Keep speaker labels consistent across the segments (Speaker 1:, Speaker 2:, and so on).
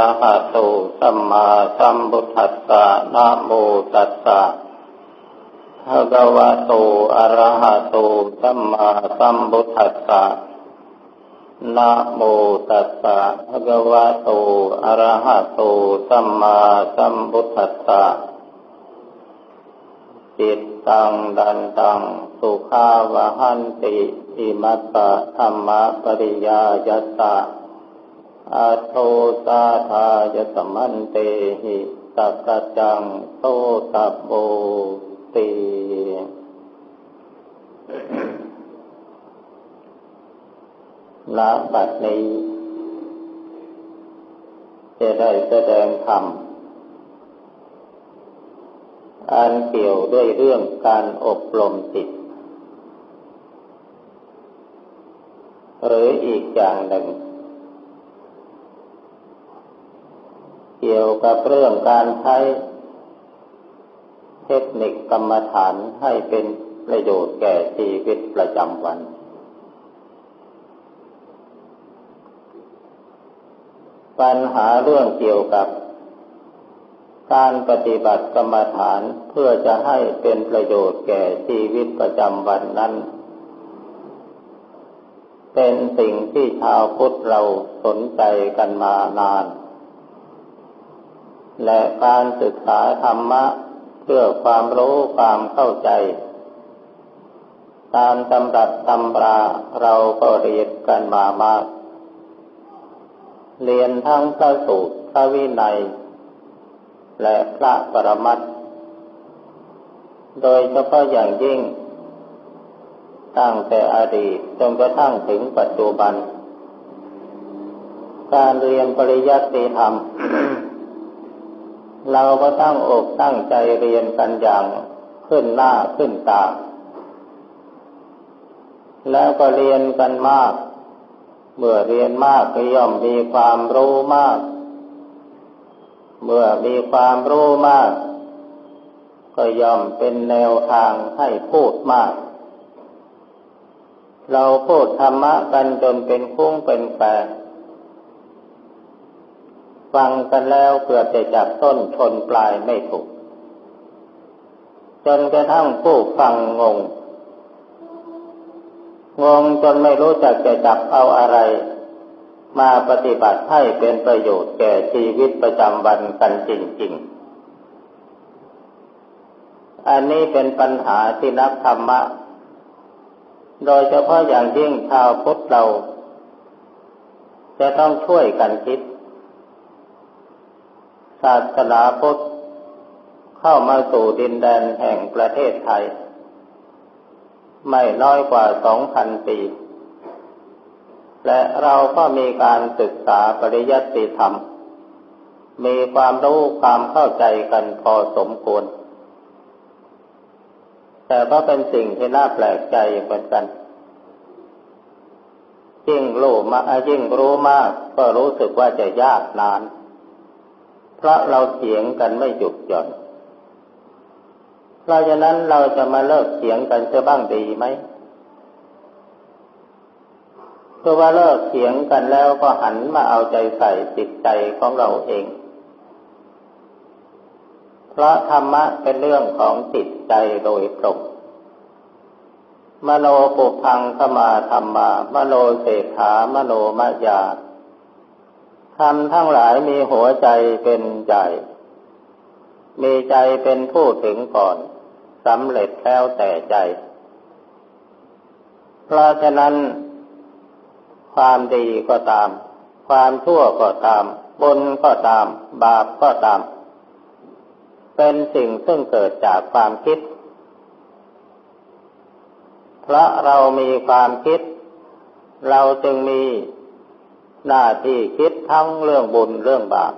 Speaker 1: อระหะโตสัมมาสัมพุทธัสสะนะโมตัสสะภะคะวะโตอะระหะโตสัมมาสัมพุทธัสสะนะโมตัสสะภะคะวะโตอะระหะโตสัมมาสัมพุทธัสสะจิตตังดันตัง สุขาวะหันติอิมัสสะธรรมะปริยายัสสะ อาโทสาทายสมันเตหิสักจังโตตับโบตีณบัดนี้จะได้แสดงธรรมอันเกี่ยวด้วยเรื่องการอบรมจิต หรืออีกอย่างหนึ่ง เกี่ยวกับเรื่องการใช้เทคนิคกรรมฐานให้เป็นประโยชน์แก่ชีวิตประจำวัน ปัญหาเรื่องเกี่ยวกับการปฏิบัติกรรมฐานเพื่อจะให้เป็นประโยชน์แก่ชีวิตประจำวันนั้น เป็นสิ่งที่ชาวพุทธเราสนใจกันมานาน และการศึกษาธรรมะเพื่อความรู้ความเข้าใจ ตามตำรับตำราเราก็เรียนกันมามาก เรียนทั้งพระสูตรพระวินัย และพระปรมัตโดยเฉพาะอย่างยิ่ง ตั้งแต่อดีตจนกระทั่งถึงปัจจุบัน การเรียนปริยัติธรรม เราก็ตั้งอกตั้งใจเรียนกันอย่างขึ้นหน้าขึ้นตา แล้วก็เรียนกันมาก เมื่อเรียนมากก็ย่อมมีความรู้มาก เมื่อมีความรู้มาก ก็ย่อมเป็นแนวทางให้พูดมาก เราพูดธรรมะกันจนเป็นคุ้งเป็นแปร ฟังกันแล้วเพื่อจะจับต้นชนปลายไม่ถูก จนกระทั่งผู้ฟังงง งงจนไม่รู้จักจะจับเอาอะไร มาปฏิบัติให้เป็นประโยชน์แก่ชีวิตประจำวันกันจริง ๆ อันนี้เป็นปัญหาที่นักธรรมะ โดยเฉพาะอย่างยิ่งชาวพุทธเรา จะต้องช่วยกันคิด ศาสนาพุทธเข้ามาสู่ดินแดนแห่งประเทศไทย ไม่น้อยกว่าสองพันปี และเราก็มีการศึกษาปริยัติธรรม มีความรู้ความเข้าใจกันพอสมควร แต่ก็เป็นสิ่งที่น่าแปลกใจเหมือนกันยิ่งรู้มายิ่งรู้มาก ก็รู้สึกว่าจะยากนาน เพราะเราเถียงกันไม่หยุดหย่อนเพราะฉะนั้นเราจะมาเลิกเถียงกันจะบ้างดีไหมเพราะว่าเลิกเถียงกันแล้วก็หันมาเอาใจใส่จิตใจของเราเอง เพราะธรรมะเป็นเรื่องของจิตใจโดยตรงมโนปุพังขมาธรรมามโนเศรษฐามโนมายา ธรรมทั้งหลายมีหัวใจเป็นใจ มีใจเป็นผู้ถึงก่อนสำเร็จแล้วแต่ใจ เพราะฉะนั้น ความดีก็ตาม ความชั่วก็ตามบุญก็ตาม บาปก็ตาม เป็นสิ่งซึ่งเกิดจากความคิด เพราะเรามีความคิด เราจึงมี หน้าที่คิดทั้งเรื่องบุญเรื่องบาป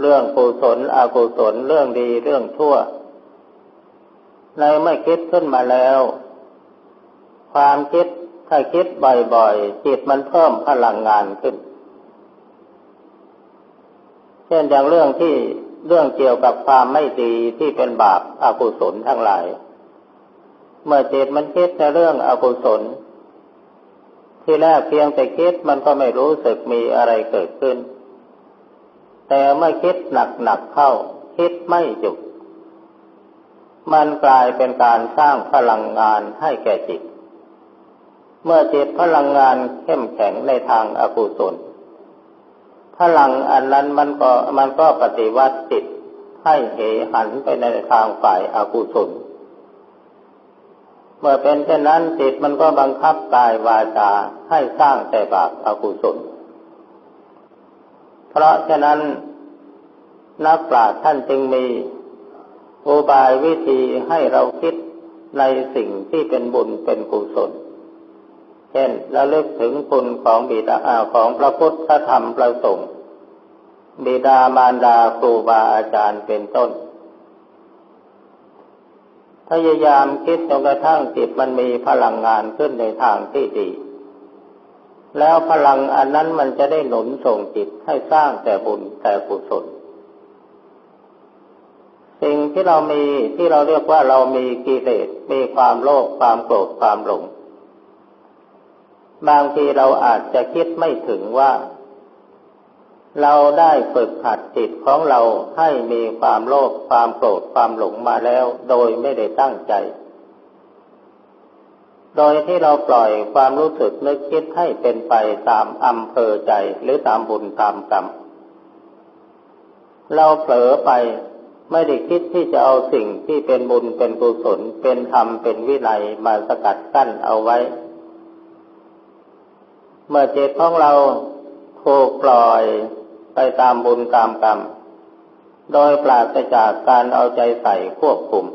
Speaker 1: เรื่องกุศลอกุศลเรื่องดีเรื่องชั่ว ในเมื่อคิดขึ้นมาแล้ว ความคิดถ้าคิดบ่อยๆ จิตมันเพิ่มพลังงานขึ้น เช่นอย่างเรื่องที่เรื่องเกี่ยวกับความไม่ดีที่เป็นบาปอากุศลทั้งหลาย เมื่อจิตมันคิดในเรื่องอกุศล ที่แรกเพียงแต่คิดมันก็ไม่รู้สึกมีอะไรเกิดขึ้น แต่เมื่อคิดหนักๆเข้า คิดไม่หยุด มันกลายเป็นการสร้างพลังงานให้แก่จิต เมื่อจิตพลังงานเข้มแข็งในทางอากุศลพลังอันนั้นมันก็มันก็ปฏิวัติจิตให้เหหันไปในทางฝ่ายอากุศล เมื่อเป็นเช่นนั้นจิตมันก็บังคับกายวาจาให้สร้างแต่บาปอากุศล เพราะฉะนั้นนักปราชญ์ท่านจึงมีอุบายวิธีให้เราคิดในสิ่งที่เป็นบุญเป็นกุศล เช่นระลึกถึงคุณของบิดาของพระพุทธธรรมประสงค์บิดามารดาครูบาอาจารย์เป็นต้น พยายามคิดจนกระทั่งจิตมันมีพลังงานขึ้นในทางที่ดี แล้วพลังอันนั้นมันจะได้หนุนส่งจิตให้สร้างแต่บุญแต่กุศล สิ่งที่เรามีที่เราเรียกว่าเรามีกิเลสมีความโลภความโกรธความหลง บางทีเราอาจจะคิดไม่ถึงว่า เราได้ฝึกหัดจิตของเราให้มีความโลภความโกรธความหลงมาแล้ว โดยไม่ได้ตั้งใจ โดยที่เราปล่อยความรู้สึกนึกคิดให้เป็นไปตามอำเภอใจหรือตามบุญตามกรรม เราเผลอไปไม่ได้คิดที่จะเอาสิ่งที่เป็นบุญเป็นกุศลเป็นธรรมเป็นวินัยมาสกัดกั้นเอาไว้ เมื่อเจตของเราถูกปล่อย ไปตามบุญตามกรรม โดยปราศจากการเอาใจใส่ควบคุม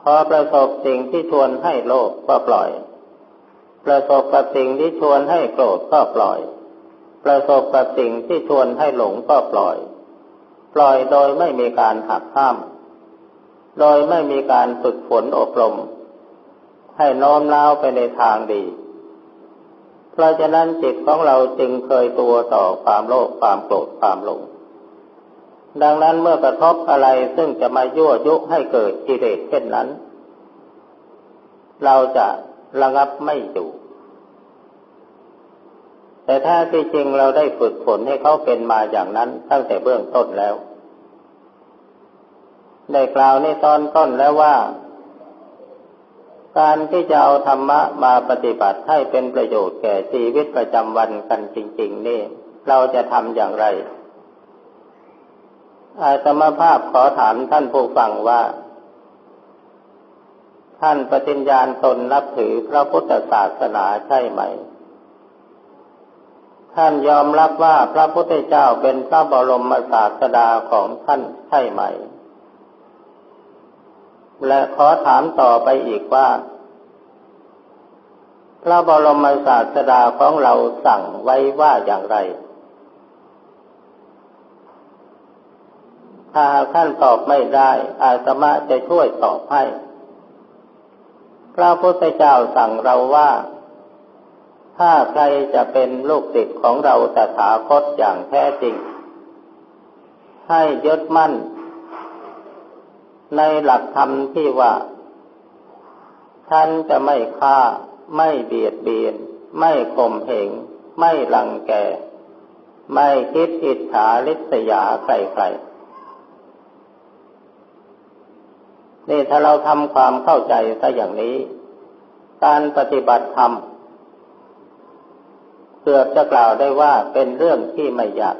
Speaker 1: พอประสบสิ่งที่ชวนให้โลภก็ปล่อย ประสบกับสิ่งที่ชวนให้โกรธก็ปล่อย ประสบกับสิ่งที่ชวนให้หลงก็ปล่อย ปล่อยโดยไม่มีการหักห้าม โดยไม่มีการฝึกฝนอบรม ให้น้อมน้าวไปในทางดี เพราะฉะนั้นจิตของเราจึงเคยตัวต่อความโลภความโกรธความหลง ดังนั้นเมื่อกระทบอะไรซึ่งจะมายั่วยุให้เกิดกิเลสเช่นนั้น เราจะระงับไม่อยู่ แต่ถ้าที่จริงเราได้ฝึกฝนให้เขาเป็นมาอย่างนั้นตั้งแต่เบื้องต้นแล้ว ได้กล่าวในตอนต้นแล้วว่า การที่จะเอาธรรมะมาปฏิบัติให้เป็นประโยชน์แก่ชีวิตประจำวันกันจริง ๆ นี่ เราจะทำอย่างไรอาตมาภาพขอถามท่านผู้ฟังว่า ท่านปฏิญญาณตนนับถือพระพุทธศาสนาใช่ไหม ท่านยอมรับว่าพระพุทธเจ้าเป็นพระบรมศาสดาของท่านใช่ไหม และขอถามต่อไปอีกว่า พระบรมศาสดาของเราสั่งไว้ว่าอย่างไร ถ้าท่านตอบไม่ได้ อาตมาจะช่วยตอบให้ พระพุทธเจ้าสั่งเราว่า ถ้าใครจะเป็นลูกศิษย์ของเราตถาคตอย่างแท้จริง ให้ยึดมั่น ในหลักธรรมที่ว่า ท่านจะไม่ฆ่า ไม่เบียดเบียน ไม่ข่มเหง ไม่ลังแก ไม่คิดอิจฉาริษยาใครๆ นี่ถ้าเราทำความเข้าใจซะอย่างนี้ การปฏิบัติธรรมเกือบจะกล่าวได้ว่าเป็นเรื่องที่ไม่ยาก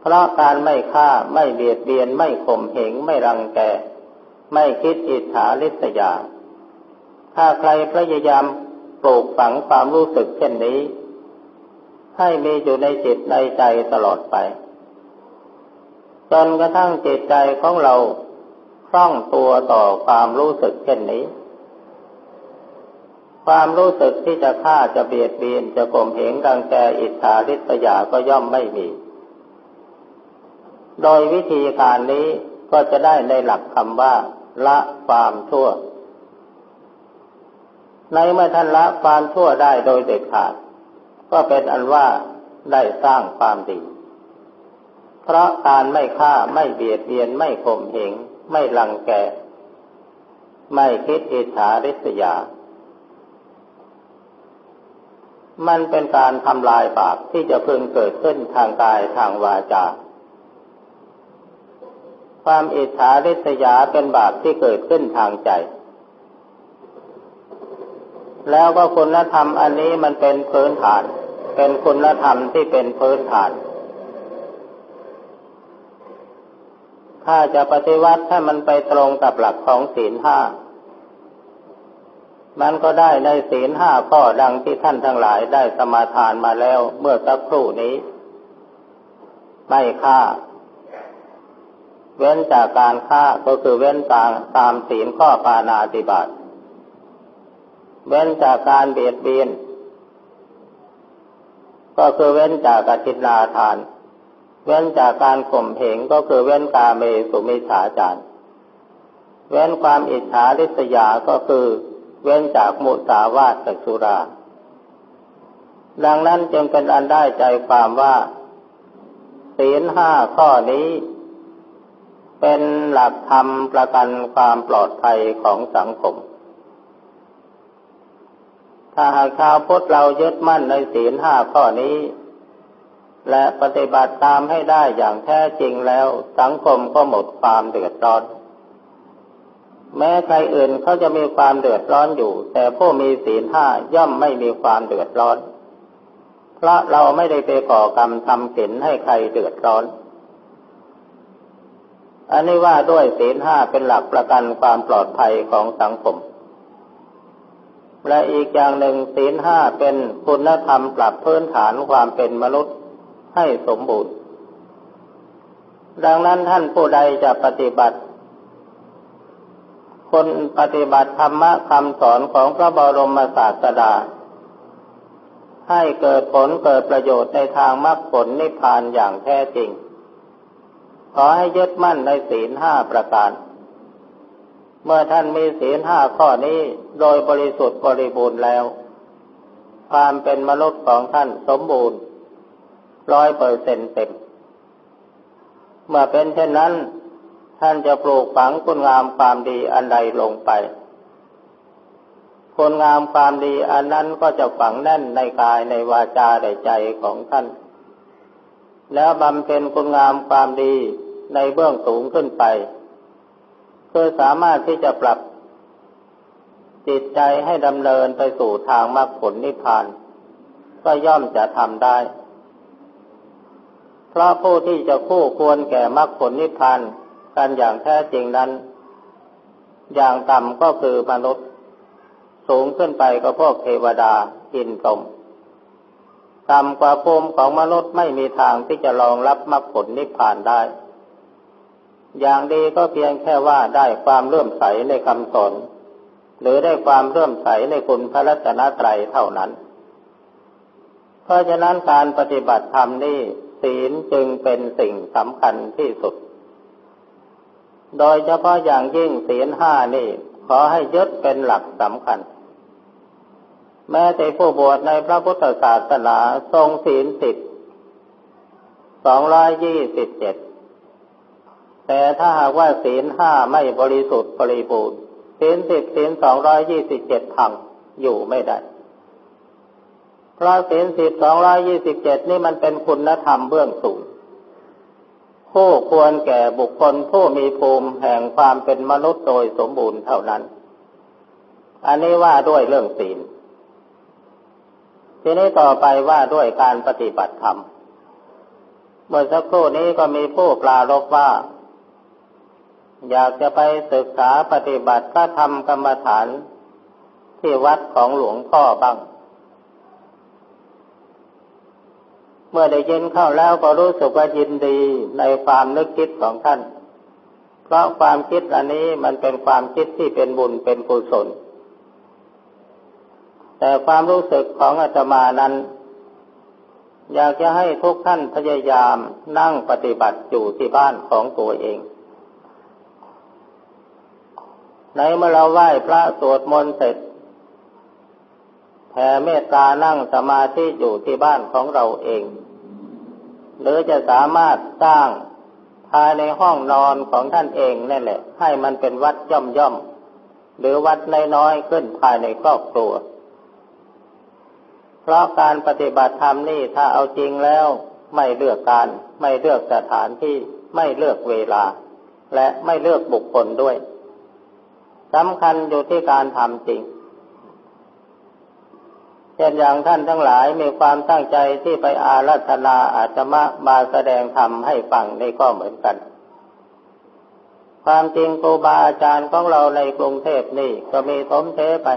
Speaker 1: เพราะการไม่ฆ่าไม่เบียดเบียนไม่ข่มเหงไม่รังแก ไม่คิดอิจฉาริษยา ถ้าใครพยายามปลูกฝังความรู้สึกเช่นนี้ ให้มีอยู่ในจิตในใจตลอดไป จนกระทั่งจิตใจของเราคล่องตัวต่อความรู้สึกเช่นนี้ ความรู้สึกที่จะฆ่าจะเบียดเบียนจะข่มเหงรังแกอิจฉาริษยาก็ย่อมไม่มี โดยวิธีการนี้ก็จะได้ในหลักคำว่า ละความชั่ว ในเมื่อท่านละความชั่วได้โดยเด็ดขาด ก็เป็นอันว่าได้สร้างความดี เพราะการไม่ฆ่าไม่เบียดเบียนไม่ข่มเหงไม่ลังแก ไม่คิดอิจฉาริษยา มันเป็นการทำลายบาปที่จะพึงเกิดขึ้นทางกายทางวาจา ความอิจฉาริษยาเป็นบาปที่เกิดขึ้นทางใจ แล้วก็คุณธรรมอันนี้มันเป็นพื้นฐาน เป็นคุณธรรมที่เป็นพื้นฐาน ถ้าจะปฏิวัติให้มันไปตรงกับหลักของศีลห้า มันก็ได้ในศีลห้าข้อดังที่ท่านทั้งหลายได้สมาทานมาแล้วเมื่อสักครู่นี้ ไม่ฆ่า เว้นจากการฆ่าก็คือเว้นตามตามศีลข้อปานาติบาตเว้นจากการเบียดเบียน ก็คือเว้นจากกตินาทาน เว้นจากการข่มเหงก็คือเว้นกาเมสุมิฉาจารเว้นความอิจฉาริษยาก็คือเว้นจากมุสาวาทกับสุรา ดังนั้นจึงเป็นอันได้ใจความว่าศีลห้าข้อนี้ เป็นหลักธรรมประกันความปลอดภัยของสังคม ถ้าหากชาวพุทธเรายึดมั่นในศีลห้าข้อนี้ และปฏิบัติตามให้ได้อย่างแท้จริงแล้ว สังคมก็หมดความเดือดร้อน แม้ใครอื่นเขาจะมีความเดือดร้อนอยู่ แต่ผู้มีศีลห้าย่อมไม่มีความเดือดร้อน เพราะเราไม่ได้ไปก่อกรรมทำศีลให้ใครเดือดร้อน อันนี้ว่าด้วยศีลห้าเป็นหลักประกันความปลอดภัยของสังคม และอีกอย่างหนึ่งศีลห้าเป็นคุณธรรมปรับพื้นฐานความเป็นมนุษย์ให้สมบูรณ์ ดังนั้นท่านผู้ใดจะปฏิบัติ คนปฏิบัติธรรมะคำสอนของพระบรมศาสดา ให้เกิดผลเกิดประโยชน์ในทางมรรคผลนิพพานอย่างแท้จริง ขอให้ยึดมั่นในศีลห้าประการ เมื่อท่านมีศีลห้าข้อนี้โดยบริสุทธิ์บริบูรณ์แล้ว ความเป็นมนุษย์ของท่านสมบูรณ์ร้อยเปอร์เซ็นต์เต็ม เมื่อเป็นเช่นนั้น ท่านจะปลูกฝังคุณงามความดีอันใดลงไปคุณงามความดีอันนั้นก็จะฝังแน่นในกายในวาจาในใจของท่าน แล้วบำเพ็ญคุณงามความดีในเบื้องสูงขึ้นไปเพื่อสามารถที่จะปรับจิตใจให้ดำเนินไปสู่ทางมรรคผลนิพพาน ก็ย่อมจะทำได้ เพราะผู้ที่จะคู่ควรแก่มรรคผลนิพพานกันอย่างแท้จริงนั้น อย่างต่ำก็คือมนุษย์ สูงขึ้นไปก็พวกเทวดาอินตม ต่ำกว่าภูมิของมนุษย์ไม่มีทางที่จะรองรับมรรคผลนิพพานได้ อย่างดีก็เพียงแค่ว่าได้ความเลื่อมใสในคำสอนหรือได้ความเลื่อมใสในคุณพระรัตนตรัยเท่านั้น เพราะฉะนั้นการปฏิบัติธรรมนี่ศีลจึงเป็นสิ่งสำคัญที่สุด โดยเฉพาะอย่างยิ่งศีลห้านี่ ขอให้ยึดเป็นหลักสำคัญ แม้แต่ผู้บวชในพระพุทธศาสนาทรงศีลสิบสองร้อยยี่สิบเจ็ดแต่ถ้าหากว่าศีลห้าไม่บริสุทธิ์บริบูรณ์ศีลสิบศีลสองร้อยยี่สิบเจ็ดพังอยู่ไม่ได้ เพราะศีลสิบสองร้อยยี่สิบเจ็ดนี่มันเป็นคุณธรรมเบื้องสูงผู้ควรแก่บุคคลผู้มีภูมิแห่งความเป็นมนุษย์โดยสมบูรณ์เท่านั้น อันนี้ว่าด้วยเรื่องศีล ทีนี้ต่อไปว่าด้วยการปฏิบัติธรรม เมื่อสักครู่นี้ก็มีผู้ปลารบว่า อยากจะไปศึกษาปฏิบัติพระธรรมกรรมฐานที่วัดของหลวงพ่อบ้าง เมื่อได้ยินเข้าแล้วก็รู้สึกว่ายินดีในความนึกคิดของท่าน เพราะความคิดอันนี้มันเป็นความคิดที่เป็นบุญเป็นกุศล แต่ความรู้สึกของอาตมานั้น อยากจะให้ทุกท่านพยายามนั่งปฏิบัติอยู่ที่บ้านของตัวเองในเมื่อเราไหว้พระสวดมนต์เสร็จแผ่เมตตานั่งสมาธิอยู่ที่บ้านของเราเอง หรือจะสามารถสร้างภายในห้องนอนของท่านเองนั่นแหละ ให้มันเป็นวัดย่อมย่อมหรือวัดน้อยๆขึ้นภายในครอบครัว พราะการปฏิบัติธรรมนี่ถ้าเอาจริงแล้ว ไม่เลือกการ ไม่เลือกสถานที่ไม่เลือกเวลา และไม่เลือกบุคคลด้วยสำคัญอยู่ที่การทำจริงเช่นอย่างท่านทั้งหลายมีความตั้งใจที่ไปอารัธนาอาจมะมาแสดงธรรมให้ฟังนี่ก็เหมือนกัน ความจริงครูบาอาจารย์ของเราในกรุงเทพนี่ก็มีสมเทไป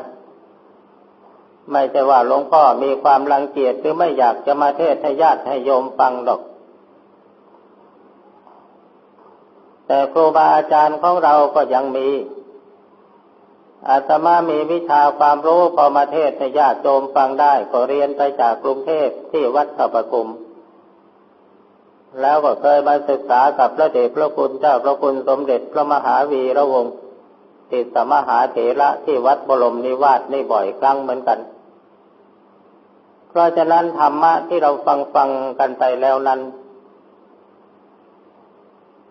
Speaker 1: ไม่ใช่ว่าหลวงพ่อมีความรังเกียจหรือไม่อยากจะมาเทศให้ญาติให้โยมฟังดอก แต่ครูบาอาจารย์ของเราก็ยังมี อาตมามีวิชาความรู้พอมาเทศให้ญาติโยมฟังได้ก็เรียนไปจากกรุงเทพที่วัดสัพกุม แล้วก็เคยมาศึกษากับพระเดชพระคุณเจ้าพระคุณสมเด็จพระมหาวีระวงศ์ติสมหาเถระที่วัดบรมนิวาสนี่บ่อยครั้งเหมือนกัน เพราะฉะนั้นธรรมะที่เราฟังฟังกันไปแล้วนั้น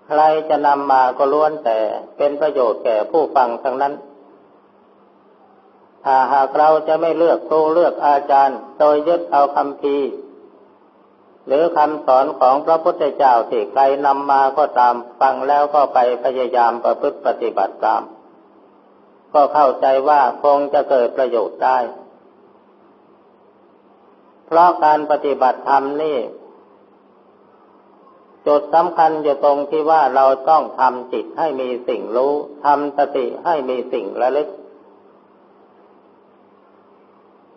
Speaker 1: ใครจะนำมาก็ล้วนแต่เป็นประโยชน์แก่ผู้ฟังทั้งนั้น ถ้าหากเราจะไม่เลือกครูเลือกอาจารย์ โดยยึดเอาคำพีหรือคำสอนของพระพุทธเจ้าที่ใครนำมาก็ตามฟังแล้วก็ไปพยายามประพฤติปฏิบัติตาม ก็เข้าใจว่าคงจะเกิดประโยชน์ได้ เพราะการปฏิบัติธรรมนี่ จุดสำคัญอยู่ตรงที่ว่าเราต้องทำจิตให้มีสิ่งรู้ทำสติให้มีสิ่งระลึก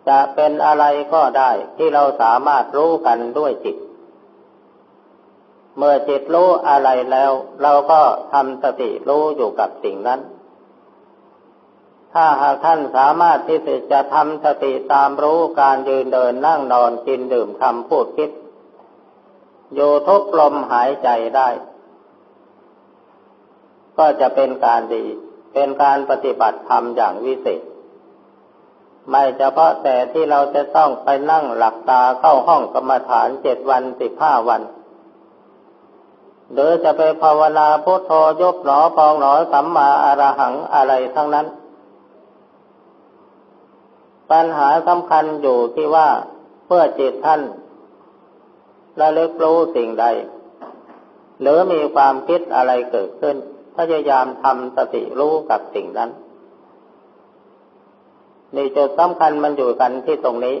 Speaker 1: จะเป็นอะไรก็ได้ที่เราสามารถรู้กันด้วยจิต เมื่อจิตรู้อะไรแล้ว เราก็ทำสติรู้อยู่กับสิ่งนั้น ถ้าหากท่านสามารถที่จะทำสติตามรู้การยืนเดินนั่งนอนกินดื่มคำพูดคิด อยู่ทุกลมหายใจได้ ก็จะเป็นการดี เป็นการปฏิบัติธรรมอย่างวิเศษ ไม่เฉพาะแต่ที่เราจะต้องไปนั่งหลับตาเข้าห้องกรรมฐานเจ็ดวันสิบห้าวันหรือจะไปภาวนาพุทโธยบหนอพองหนอสัมมาอรหังอะไรทั้งนั้น ปัญหาสำคัญอยู่ที่ว่าเพื่อจิตท่านระลึกรู้สิ่งใด หรือมีความคิดอะไรเกิดขึ้น พยายามทำสติรู้กับสิ่งนั้นนี่จุดสำคัญมันอยู่กันที่ตรงนี้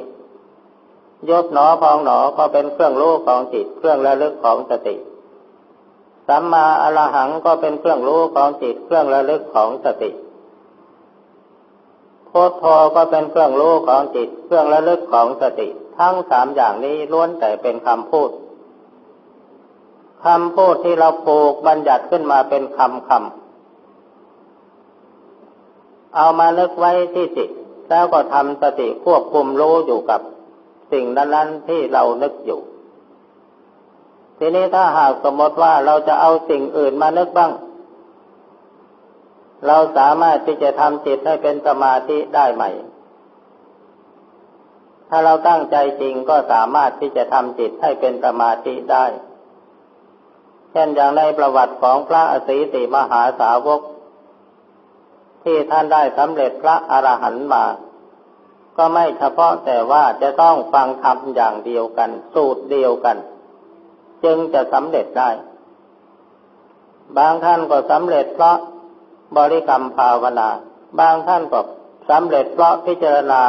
Speaker 1: ยศหนอพองหนอก็เป็นเครื่องรู้ของจิต เครื่องระลึกของสติ สัมมาอรหังก็เป็นเครื่องรู้ของจิต เครื่องระลึกของสติ พุทโธก็เป็นเครื่องรู้ของจิต เครื่องระลึกของสติ ทั้งสามอย่างนี้ล้วนแต่เป็นคำพูดคำพูดที่เราปลูกบัญญัติขึ้นมาเป็นคำคำเอามานึกไว้ที่จิต แล้วก็ทำสติควบคุมรู้อยู่กับสิ่งนั้นๆที่เรานึกอยู่ ทีนี้ถ้าหากสมมติว่าเราจะเอาสิ่งอื่นมานึกบ้าง เราสามารถที่จะทำจิตให้เป็นสมาธิได้ไหมถ้าเราตั้งใจจริงก็สามารถที่จะทำจิตให้เป็นสมาธิได้ เช่นอย่างในประวัติของพระอสีติมหาสาวก ที่ท่านได้สำเร็จพระอรหันต์มา ก็ไม่เฉพาะแต่ว่าจะต้องฟังธรรมอย่างเดียวกัน สูตรเดียวกัน จึงจะสำเร็จได้ บางท่านก็สำเร็จเพราะ บริกรรมภาวนา บางท่านก็สำเร็จเพราะพิจารณา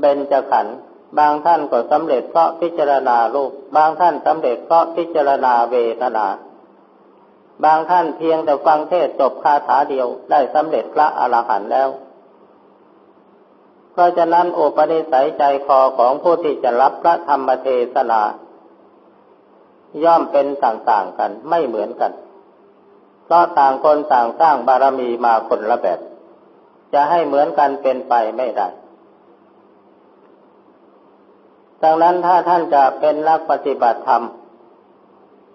Speaker 1: เบญจขันธ์บางท่านก็สำเร็จเพราะพิจารณารูป บางท่านสำเร็จเพราะพิจารณาเวทนา บางท่านเพียงแต่ฟังเทศจบคาถาเดียวได้สำเร็จพระอรหันต์แล้ว เพราะฉะนั้นโอปนิสัยใจคอของผู้ที่จะรับพระธรรมเทศนา ย่อมเป็นต่างๆกันไม่เหมือนกัน ราะต่างคนต่างสร้างบารมีมาคนละแบบ จะให้เหมือนกันเป็นไปไม่ได้ ดังนั้นถ้าท่านจะเป็นนักปฏิบัติธรรม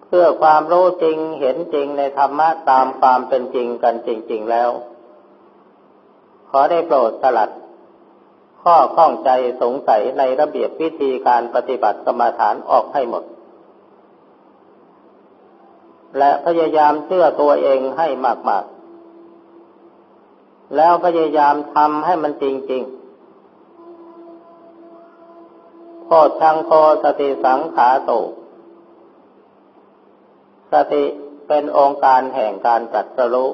Speaker 1: เพื่อความรู้จริงเห็นจริงในธรรมะตามความเป็นจริงกันจริง ๆแล้ว ขอได้โปรดสลัด ข้อข้องใจสงสัยในระเบียบวิธีการปฏิบัติสมาฐานออกให้หมด และพยายามเชื่อตัวเองให้มาก ๆ แล้วพยายามทำให้มันจริง ๆโพชังโคสติสังขาโตสติเป็นองค์การแห่งการจัดสรู้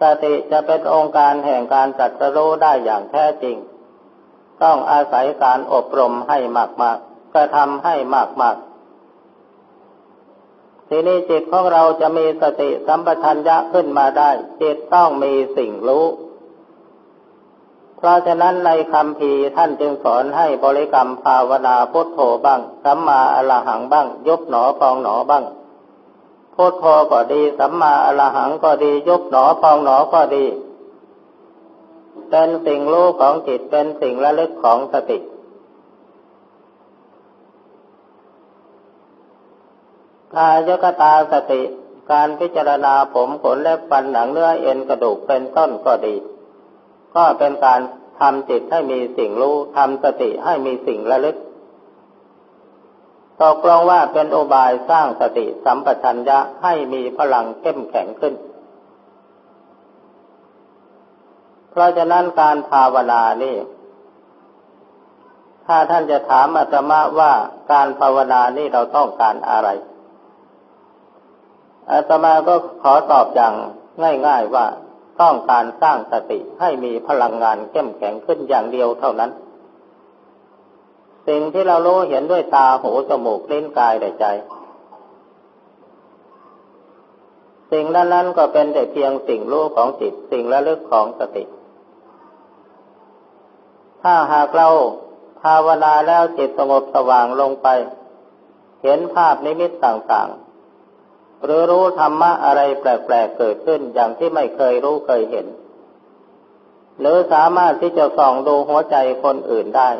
Speaker 1: สติจะเป็นองค์การแห่งการจัดสรู้ได้อย่างแท้จริง ต้องอาศัยการอบรมให้มากๆกระทำให้มากๆ ทีนี้จิตของเราจะมีสติสัมปชัญญะขึ้นมาได้ จิตต้องมีสิ่งรู้ เพราะฉะนั้นในคำพีท่านจึงสอนให้บริกรรมภาวนาพุทโธบ้างสัมมาอรหังบ้าง ยุบหนอพองหนอบ้างพุทโธก็ดีสัมมาอรหังก็ดี ยุบหนอพองหนอก็ดี เป็นสิ่งรู้ของจิตเป็นสิ่งระลึกของสติ กายกตาสติ การพิจารณาผมขนเล็บฟันหนังเนื้อเอ็นกระดูกเป็นต้นก็ดี ก็เป็นการทำจิตให้มีสิ่งรู้ทำสติให้มีสิ่งระลึกตกลงว่าเป็นอุบายสร้างสติสัมปชัญญะให้มีพลังเข้มแข็งขึ้น เพราะฉะนั้นการภาวนานี่ ถ้าท่านจะถามอาตมาว่าการภาวนานี่เราต้องการอะไร อาตมาก็ขอตอบอย่างง่ายๆว่าต้องการสร้างสติให้มีพลังงานเข้มแข็งขึ้นอย่างเดียวเท่านั้น สิ่งที่เรารู้เห็นด้วยตาหูจมูกลิ้นกายและใจ สิ่งนั้นนั้นก็เป็นแต่เพียงสิ่งรู้ของจิตสิ่งระลึกของสติ ถ้าหากเราภาวนาแล้วจิตสงบสว่างลงไป เห็นภาพนิมิตต่างๆ หรือรู้ธรรมะอะไรแปลกๆเกิดขึ้นอย่างที่ไม่เคยรู้เคยเห็น หรือสามารถที่จะส่องดูหัวใจคนอื่นได้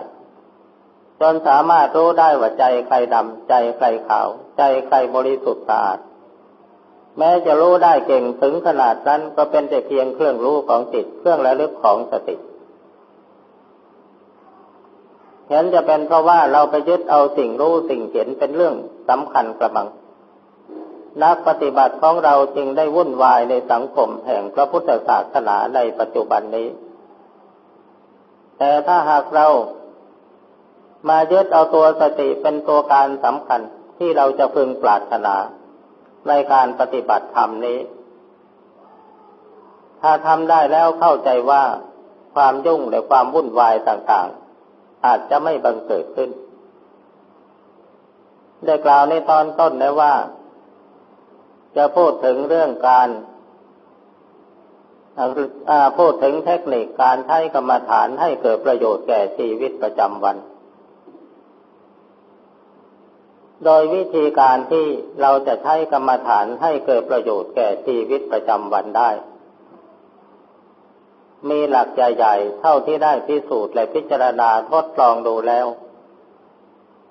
Speaker 1: จนสามารถรู้ได้ว่าใจใครดำใจใครขาว ใจใครบริสุทธิ์สะอาด แม้จะรู้ได้เก่งถึงขนาดนั้นก็เป็นแต่เพียงเครื่องรู้ของจิตเครื่องระลึกของสติเห็นจะเป็นเพราะว่าเราไปยึดเอาสิ่งรู้สิ่งเห็นเป็นเรื่องสำคัญกระบัง นักปฏิบัติของเราจึงได้วุ่นวายในสังคมแห่งพระพุทธศาสนาในปัจจุบันนี้ แต่ถ้าหากเรามายึดเอาตัวสติเป็นตัวการสำคัญที่เราจะพึงปรารถนาในการปฏิบัติธรรมนี้ ถ้าทำได้แล้วเข้าใจว่าความยุ่งและความวุ่นวายต่างๆ อาจจะไม่บังเกิดขึ้น ได้กล่าวในตอนต้นนะว่า จะพูดถึงเรื่องการพูดถึงเทคนิคการใช้กรรมฐานให้เกิดประโยชน์แก่ชีวิตประจำวัน โดยวิธีการที่เราจะใช้กรรมฐานให้เกิดประโยชน์แก่ชีวิตประจำวันได้ มีหลักใหญ่ๆเท่าที่ได้พิสูจน์และพิจารณาทดลองดูแล้ว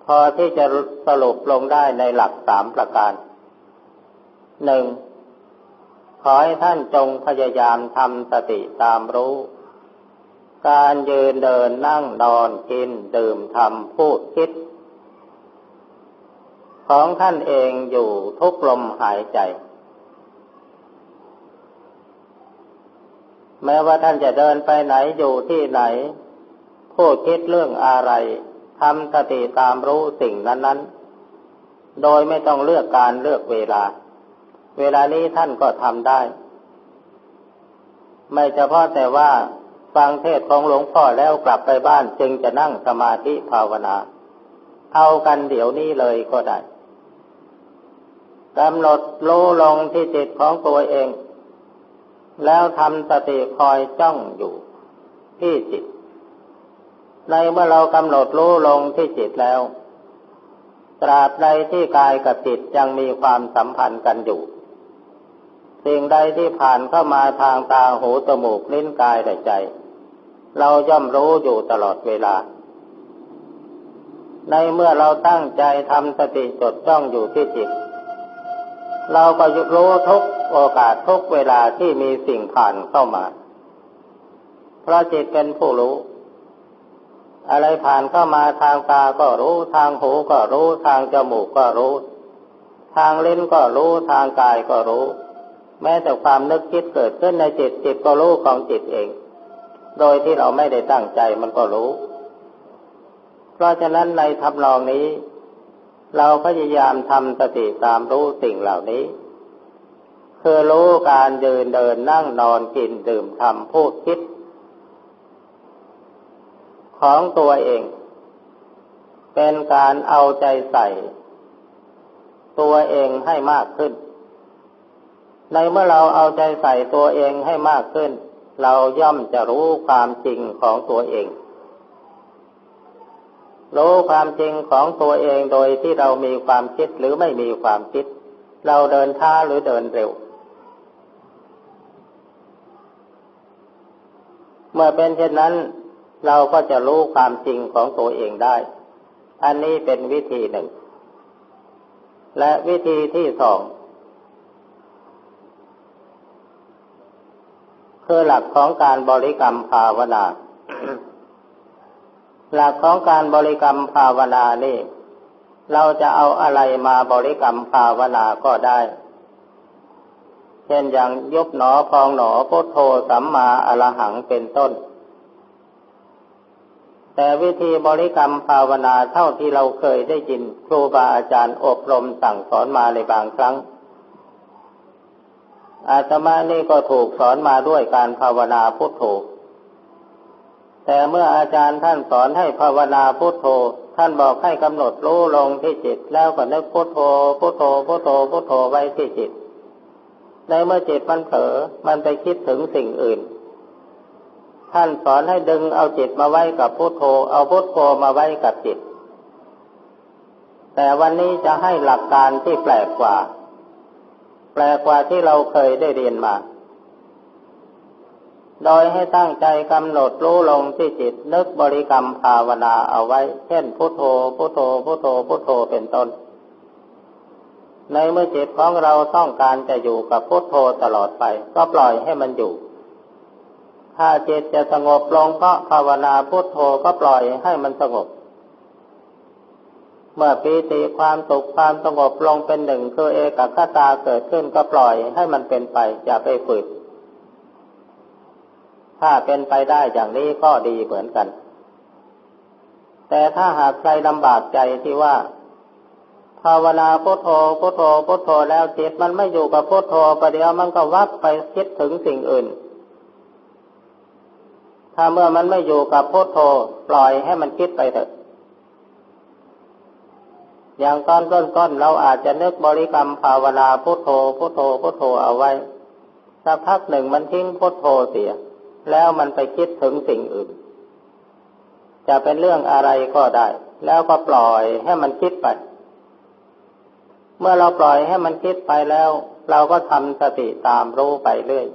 Speaker 1: พอที่จะสรุปลงได้ในหลักสามประการ หนึ่งขอให้ท่านจงพยายามทำสติตามรู้ การยืนเดินนั่งนอนกินดื่มทำพูดคิด ของท่านเองอยู่ทุกลมหายใจ แม้ว่าท่านจะเดินไปไหนอยู่ที่ไหน พูดคิดเรื่องอะไรทำสติตามรู้สิ่งนั้น ๆ โดยไม่ต้องเลือกการเลือกเวลา เวลานี้ท่านก็ทำได้ ไม่เฉพาะแต่ว่าฟังเทศของหลวงพ่อแล้วกลับไปบ้านจึงจะนั่งสมาธิภาวนา เอากันเดี๋ยวนี้เลยก็ได้กำหนดรู้ลงที่จิตของตัวเอง แล้วทำสติคอยจ้องอยู่ที่จิต ในเมื่อเรากำหนดรู้ลงที่จิตแล้ว ตราบใดที่กายกับจิตยังมีความสัมพันธ์กันอยู่ สิ่งใดที่ผ่านเข้ามาทางตาหูจมูกลิ้นกายและใจ เราย่อมรู้อยู่ตลอดเวลา ในเมื่อเราตั้งใจทำสติจดจ้องอยู่ที่จิต เราก็รู้ทุกโอกาสทุกเวลาที่มีสิ่งผ่านเข้ามา เพราะจิตเป็นผู้รู้ อะไรผ่านเข้ามาทางตาก็รู้ทางหูก็รู้ทางจมูกก็รู้ ทางลิ้นก็รู้ทางกายก็รู้ แม้แต่ความนึกคิดเกิดขึ้นในจิตจิตก็รู้ของจิตเอง โดยที่เราไม่ได้ตั้งใจมันก็รู้ เพราะฉะนั้นในทำลองนี้ เราพยายามทำสติตามรู้สิ่งเหล่านี้ คือรู้การยืนเดินนั่งนอนกินดื่มทำพูดคิด ของตัวเอง เป็นการเอาใจใส่ ตัวเองให้มากขึ้น ในเมื่อเราเอาใจใส่ตัวเองให้มากขึ้น เราย่อมจะรู้ความจริงของตัวเอง รู้ความจริงของตัวเองโดยที่เรามีความคิดหรือไม่มีความคิด เราเดินช้าหรือเดินเร็ว เมื่อเป็นเช่นนั้น เราก็จะรู้ความจริงของตัวเองได้ อันนี้เป็นวิธีหนึ่ง และวิธีที่สอง คือหลักของการบริกรรมภาวนา หลักของการบริกรรมภาวนานี่ เราจะเอาอะไรมาบริกรรมภาวนาก็ได้ เช่นอย่างยุบหนอพองหนอพุทโธสัมมาอรหังเป็นต้น แต่วิธีบริกรรมภาวนาเท่าที่เราเคยได้ยินครูบาอาจารย์อบรมสั่งสอนมาในบางครั้ง อาตมานี่ก็ถูกสอนมาด้วยการภาวนาพุทโธ แต่เมื่ออาจารย์ท่านสอนให้ภาวนาพุทโธ ท่านบอกให้กำหนดรู้ลงที่จิต แล้วก็นึกพุทโธพุทโธพุทโธพุทโธไว้ที่จิต ในเมื่อจิตมันเผลอมันไปคิดถึงสิ่งอื่น ท่านสอนให้ดึงเอาจิตมาไว้กับพุทโธ เอาพุทโธมาไว้กับจิต แต่วันนี้จะให้หลักการที่แปลกกว่า แปลกว่าที่เราเคยได้เรียนมา โดยให้ตั้งใจกำหนดรู้ลงที่จิตนึกบริกรรมภาวนาเอาไว้ เช่นพุโทโธพุโทโธพุโทโธพุโทโธเป็นต้น ในเมื่อจิตของเราต้องการจะอยู่กับพุโทโธตลอดไป ก็ปล่อยให้มันอยู่ ถ้าจิตจะสงบลงเพราะภาวนาพุโทโธก็ปล่อยให้มันสงบ เมื่อปีติความสุขความสงบลงเป็นหนึ่งคือเอกคตาเกิดขึ้นก็ปล่อยให้มันเป็นไปอย่าไปฝืนถ้าเป็นไปได้อย่างนี้ก็ดีเหมือนกัน แต่ถ้าหากใครลำบากใจที่ว่า ภาวนาพุทโธพุทโธพุทโธแล้วจิตมันไม่อยู่กับพุทโธประเดี๋ยวมันก็วักไปคิดถึงสิ่งอื่น ถ้าเมื่อมันไม่อยู่กับพุทโธปล่อยให้มันคิดไปเถอะ อย่างตอนต้นๆเราอาจจะนึกบริกรรมภาวนาพุทโธพุทโธพุทโธเอาไว้สักพักหนึ่งมันทิ้งพุทโธเสีย แล้วมันไปคิดถึงสิ่งอื่น จะเป็นเรื่องอะไรก็ได้ แล้วก็ปล่อยให้มันคิดไป เมื่อเราปล่อยให้มันคิดไปแล้ว เราก็ทำสติตามรู้ไปเรื่อย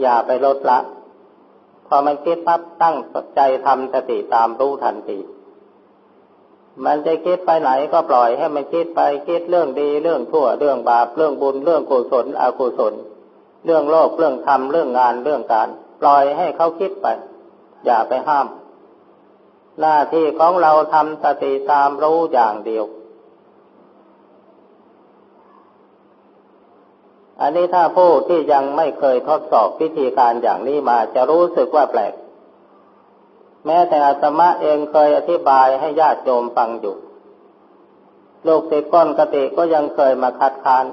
Speaker 1: อย่าไปลดละ พอมันคิดปั๊บตั้งสใจทำสติตามรู้ทันที มันจะคิดไปไหนก็ปล่อยให้มันคิดไปคิดเรื่องดีเรื่องชั่วเรื่องบาปเรื่องบุญเรื่องกุศลอกุศล เรื่องโลกเรื่องธรรมเรื่องงานเรื่องการ ปล่อยให้เขาคิดไป อย่าไปห้าม หน้าที่ของเราทำสติตามรู้อย่างเดียว อันนี้ถ้าผู้ที่ยังไม่เคยทดสอบวิธีการอย่างนี้มาจะรู้สึกว่าแปลก แม้แต่อาตมาเองเคยอธิบายให้ญาติโยมฟังอยู่ลูกศิษย์ก้นกติก็ยังเคยมาคัดค้าน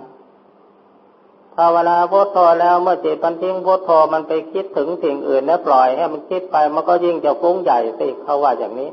Speaker 1: ภาวนาพุทโธแล้วเมื่อจิตมันทิ้งพุทโธมันไปคิดถึงสิ่งอื่นแล้วปล่อยให้มันคิดไปมันก็ยิ่งจะฟุ้งใหญ่สิเขาว่าอย่างนี้